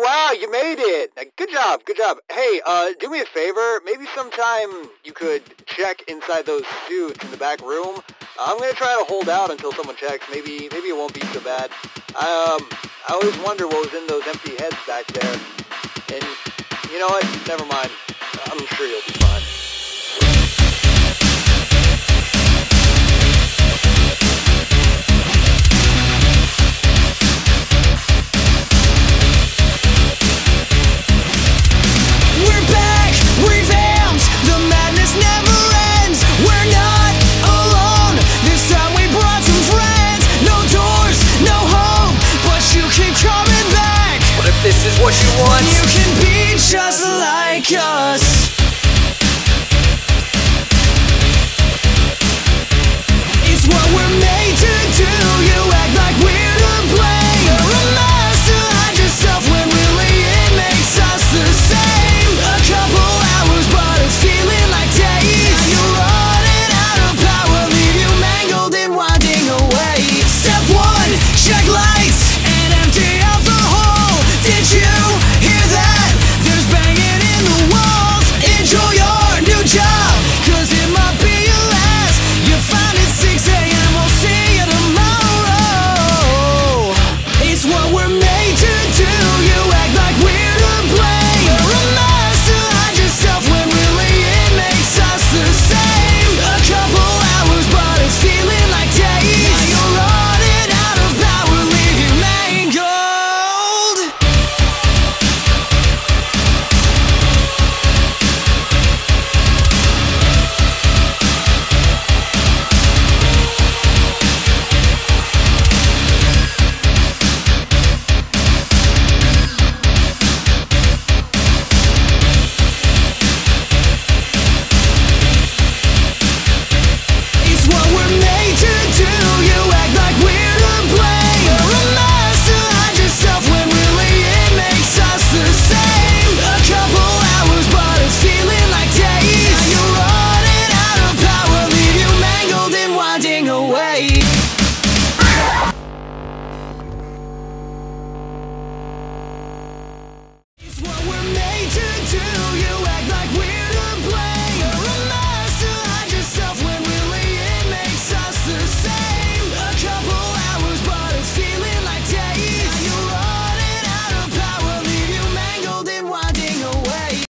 Wow, you made it! Good job, good job. Hey, uh, do me a favor. Maybe sometime you could check inside those suits in the back room. I'm gonna try to hold out until someone checks. Maybe, maybe it won't be so bad. Um, I always wonder what was in those empty heads back there. And you know what? Never mind. I'm sure you'll be what you want. You can be just like us.